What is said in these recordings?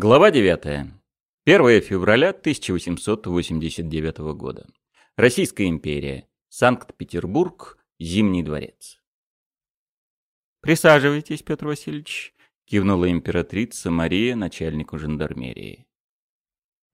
Глава 9. 1 февраля 1889 года. Российская империя. Санкт-Петербург. Зимний дворец. «Присаживайтесь, Петр Васильевич», — кивнула императрица Мария начальнику жандармерии.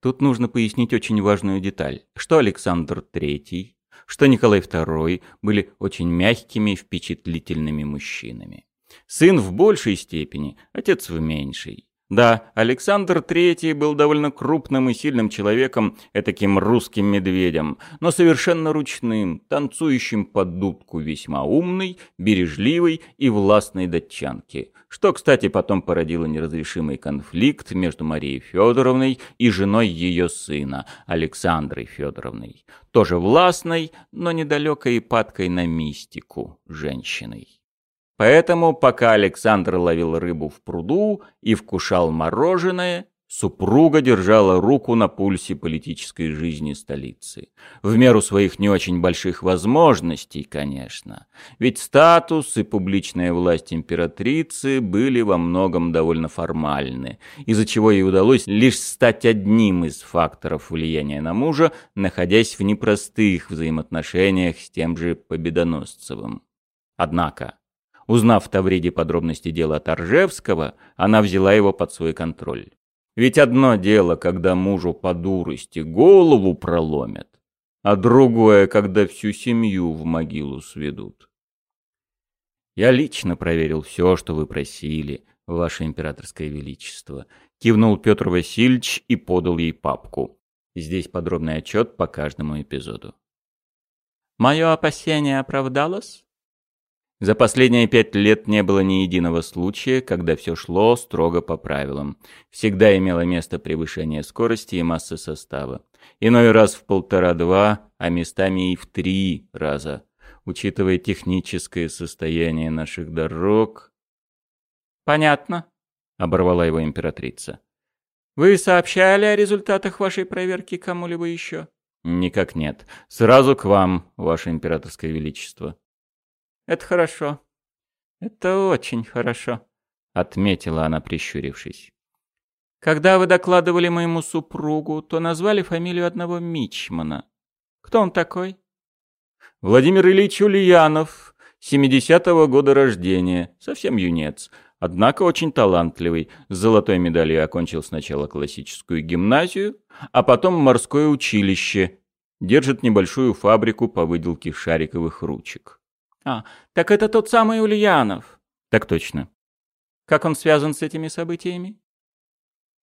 Тут нужно пояснить очень важную деталь, что Александр III, что Николай II были очень мягкими и впечатлительными мужчинами. Сын в большей степени, отец в меньшей. Да, Александр III был довольно крупным и сильным человеком, этаким русским медведем, но совершенно ручным, танцующим под дудку весьма умной, бережливой и властной датчанки, что, кстати, потом породило неразрешимый конфликт между Марией Федоровной и женой ее сына, Александрой Федоровной, тоже властной, но недалекой и падкой на мистику женщиной. Поэтому, пока Александр ловил рыбу в пруду и вкушал мороженое, супруга держала руку на пульсе политической жизни столицы. В меру своих не очень больших возможностей, конечно. Ведь статус и публичная власть императрицы были во многом довольно формальны, из-за чего ей удалось лишь стать одним из факторов влияния на мужа, находясь в непростых взаимоотношениях с тем же Победоносцевым. Однако, Узнав в Тавриде подробности дела Торжевского, она взяла его под свой контроль. Ведь одно дело, когда мужу по дурости голову проломят, а другое, когда всю семью в могилу сведут. «Я лично проверил все, что вы просили, ваше императорское величество», кивнул Петр Васильевич и подал ей папку. Здесь подробный отчет по каждому эпизоду. «Мое опасение оправдалось?» За последние пять лет не было ни единого случая, когда все шло строго по правилам. Всегда имело место превышение скорости и массы состава. Иной раз в полтора-два, а местами и в три раза. Учитывая техническое состояние наших дорог... «Понятно», — оборвала его императрица. «Вы сообщали о результатах вашей проверки кому-либо еще?» «Никак нет. Сразу к вам, ваше императорское величество». Это хорошо. Это очень хорошо, отметила она, прищурившись. Когда вы докладывали моему супругу, то назвали фамилию одного мичмана. Кто он такой? Владимир Ильич Ульянов, 70-го года рождения, совсем юнец, однако очень талантливый. С золотой медалью окончил сначала классическую гимназию, а потом морское училище. Держит небольшую фабрику по выделке шариковых ручек. А, так это тот самый Ульянов. Так точно. Как он связан с этими событиями?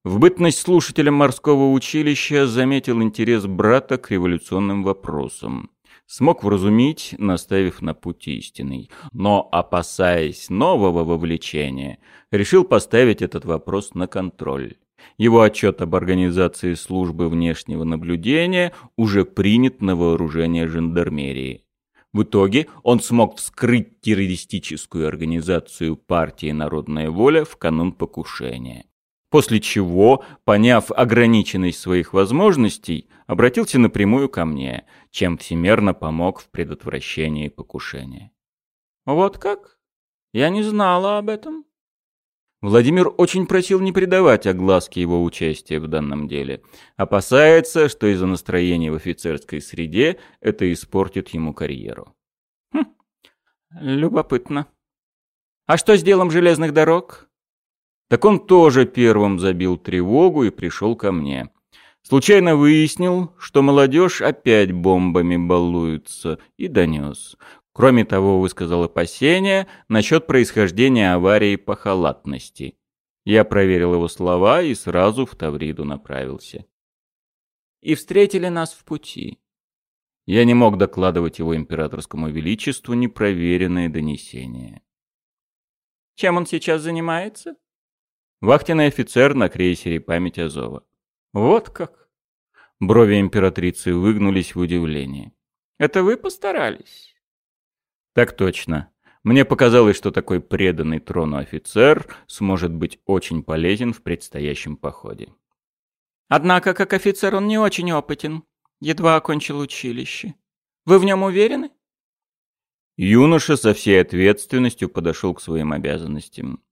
В бытность слушателем морского училища заметил интерес брата к революционным вопросам. Смог вразумить, наставив на путь истинный. Но, опасаясь нового вовлечения, решил поставить этот вопрос на контроль. Его отчет об организации службы внешнего наблюдения уже принят на вооружение жандармерии. В итоге он смог вскрыть террористическую организацию партии «Народная воля» в канун покушения. После чего, поняв ограниченность своих возможностей, обратился напрямую ко мне, чем всемерно помог в предотвращении покушения. «Вот как? Я не знала об этом». Владимир очень просил не придавать огласке его участия в данном деле. Опасается, что из-за настроения в офицерской среде это испортит ему карьеру. Хм, любопытно. А что с делом железных дорог? Так он тоже первым забил тревогу и пришел ко мне. Случайно выяснил, что молодежь опять бомбами балуется, и донес. Кроме того, высказал опасения насчет происхождения аварии по халатности. Я проверил его слова и сразу в Тавриду направился. И встретили нас в пути. Я не мог докладывать его императорскому величеству непроверенные донесения. Чем он сейчас занимается? Вахтенный офицер на крейсере «Память Азова». Вот как? Брови императрицы выгнулись в удивлении. Это вы постарались? Так точно. Мне показалось, что такой преданный трону офицер сможет быть очень полезен в предстоящем походе. Однако, как офицер он не очень опытен. Едва окончил училище. Вы в нем уверены? Юноша со всей ответственностью подошел к своим обязанностям.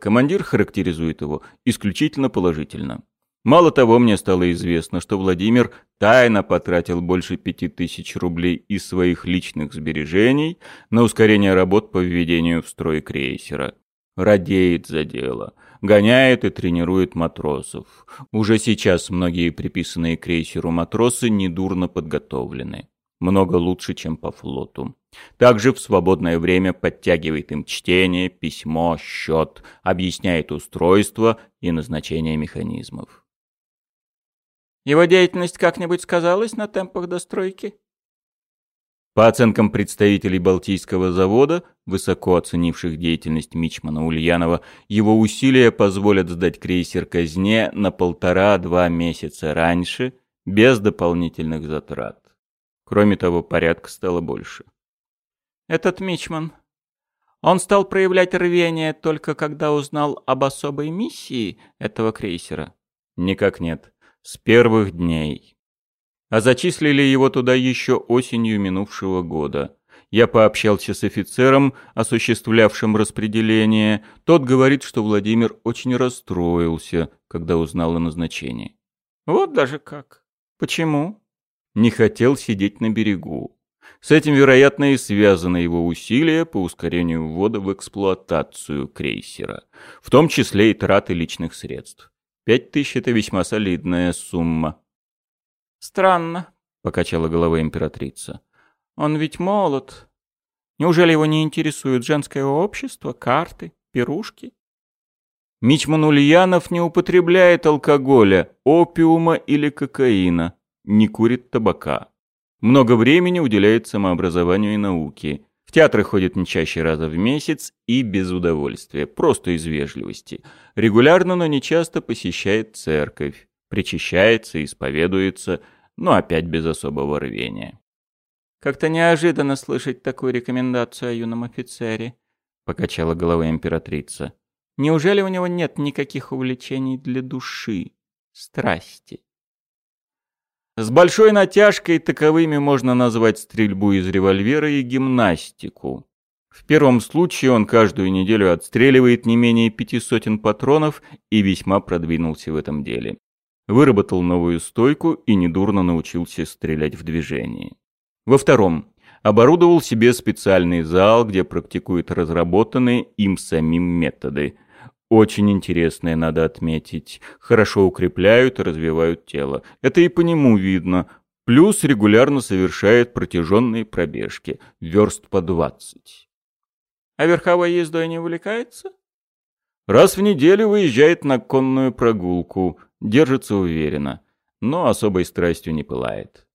Командир характеризует его исключительно положительно. Мало того, мне стало известно, что Владимир тайно потратил больше пяти тысяч рублей из своих личных сбережений на ускорение работ по введению в строй крейсера. Радеет за дело, гоняет и тренирует матросов. Уже сейчас многие приписанные крейсеру матросы недурно подготовлены. Много лучше, чем по флоту. Также в свободное время подтягивает им чтение, письмо, счет, объясняет устройство и назначение механизмов. Его деятельность как-нибудь сказалась на темпах достройки? По оценкам представителей Балтийского завода, высоко оценивших деятельность Мичмана Ульянова, его усилия позволят сдать крейсер казне на полтора-два месяца раньше, без дополнительных затрат. Кроме того, порядка стало больше. Этот Мичман, он стал проявлять рвение только когда узнал об особой миссии этого крейсера? Никак нет. С первых дней. А зачислили его туда еще осенью минувшего года. Я пообщался с офицером, осуществлявшим распределение. Тот говорит, что Владимир очень расстроился, когда узнал о назначении. Вот даже как. Почему? Не хотел сидеть на берегу. С этим, вероятно, и связаны его усилия по ускорению ввода в эксплуатацию крейсера, в том числе и траты личных средств. Пять тысяч — это весьма солидная сумма. «Странно», — покачала головой императрица. «Он ведь молод. Неужели его не интересует женское общество, карты, пирушки?» Мичман Ульянов не употребляет алкоголя, опиума или кокаина, не курит табака. Много времени уделяет самообразованию и науке. Театры ходит не чаще раза в месяц и без удовольствия, просто из вежливости. Регулярно, но не часто посещает церковь, причащается, исповедуется, но опять без особого рвения. «Как-то неожиданно слышать такую рекомендацию о юном офицере», — покачала головой императрица. «Неужели у него нет никаких увлечений для души, страсти?» С большой натяжкой таковыми можно назвать стрельбу из револьвера и гимнастику. В первом случае он каждую неделю отстреливает не менее пяти сотен патронов и весьма продвинулся в этом деле. Выработал новую стойку и недурно научился стрелять в движении. Во втором оборудовал себе специальный зал, где практикует разработанные им самим методы – очень интересное, надо отметить. Хорошо укрепляют и развивают тело. Это и по нему видно. Плюс регулярно совершает протяженные пробежки. Верст по двадцать. А верховой ездой не увлекается? Раз в неделю выезжает на конную прогулку. Держится уверенно. Но особой страстью не пылает.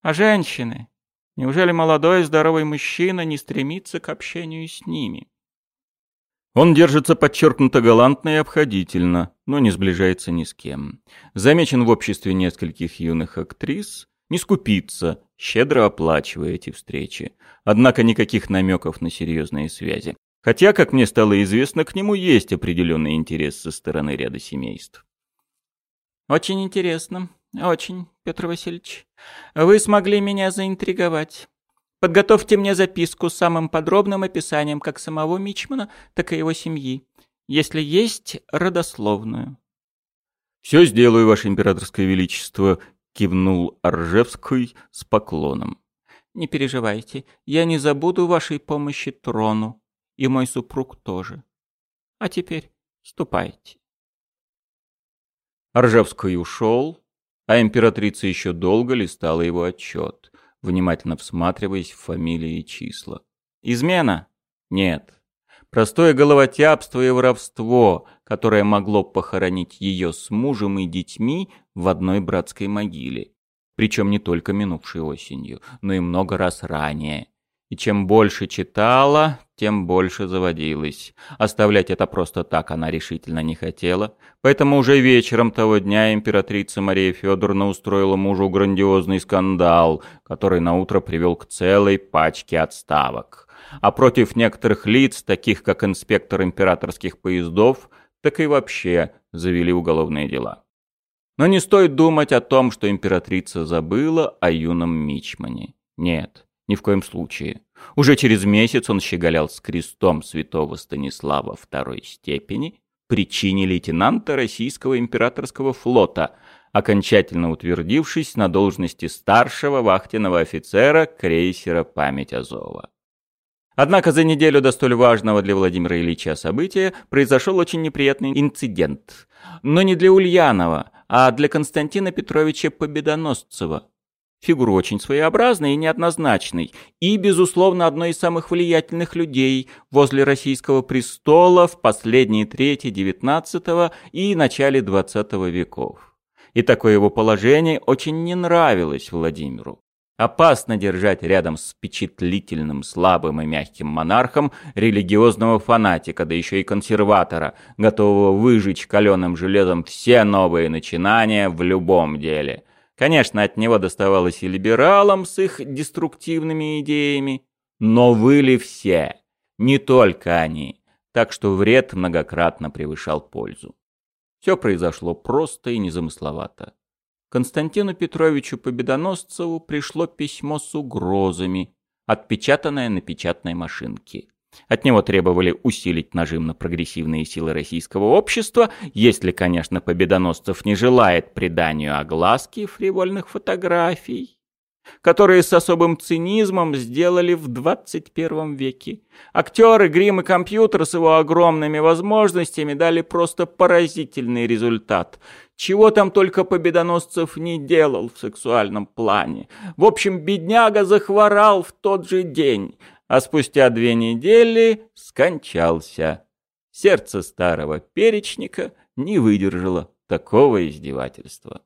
А женщины? Неужели молодой здоровый мужчина не стремится к общению с ними? Он держится подчеркнуто галантно и обходительно, но не сближается ни с кем. Замечен в обществе нескольких юных актрис, не скупится, щедро оплачивая эти встречи. Однако никаких намеков на серьезные связи. Хотя, как мне стало известно, к нему есть определенный интерес со стороны ряда семейств. «Очень интересно. Очень, Петр Васильевич. Вы смогли меня заинтриговать. Подготовьте мне записку с самым подробным описанием как самого Мичмана, так и его семьи, если есть родословную. «Все сделаю, Ваше Императорское Величество», — кивнул Аржевский с поклоном. «Не переживайте, я не забуду вашей помощи трону, и мой супруг тоже. А теперь ступайте». Аржевский ушел, а императрица еще долго листала его отчет внимательно всматриваясь в фамилии и числа. «Измена? Нет. Простое головотяпство и воровство, которое могло похоронить ее с мужем и детьми в одной братской могиле. Причем не только минувшей осенью, но и много раз ранее. И чем больше читала, тем больше заводилась. Оставлять это просто так она решительно не хотела, поэтому уже вечером того дня императрица Мария Федоровна устроила мужу грандиозный скандал, который наутро привел к целой пачке отставок. А против некоторых лиц, таких как инспектор императорских поездов, так и вообще завели уголовные дела. Но не стоит думать о том, что императрица забыла о юном Мичмане. Нет, ни в коем случае. Уже через месяц он щеголял с крестом святого Станислава второй степени при чине лейтенанта российского императорского флота, окончательно утвердившись на должности старшего вахтенного офицера крейсера «Память Азова». Однако за неделю до столь важного для Владимира Ильича события произошел очень неприятный инцидент. Но не для Ульянова, а для Константина Петровича Победоносцева. Фигура очень своеобразной и неоднозначной, и, безусловно, одной из самых влиятельных людей возле российского престола в последние трети XIX и начале XX веков. И такое его положение очень не нравилось Владимиру. Опасно держать рядом с впечатлительным, слабым и мягким монархом религиозного фанатика, да еще и консерватора, готового выжечь каленым железом все новые начинания в любом деле. Конечно, от него доставалось и либералам с их деструктивными идеями, но выли все, не только они, так что вред многократно превышал пользу. Все произошло просто и незамысловато. Константину Петровичу Победоносцеву пришло письмо с угрозами, отпечатанное на печатной машинке. От него требовали усилить нажим на прогрессивные силы российского общества, если, конечно, Победоносцев не желает приданию огласки фривольных фотографий которые с особым цинизмом сделали в 21 веке. Актеры, грим и компьютер с его огромными возможностями дали просто поразительный результат. Чего там только Победоносцев не делал в сексуальном плане. В общем, бедняга захворал в тот же день, а спустя две недели скончался. Сердце старого перечника не выдержало такого издевательства.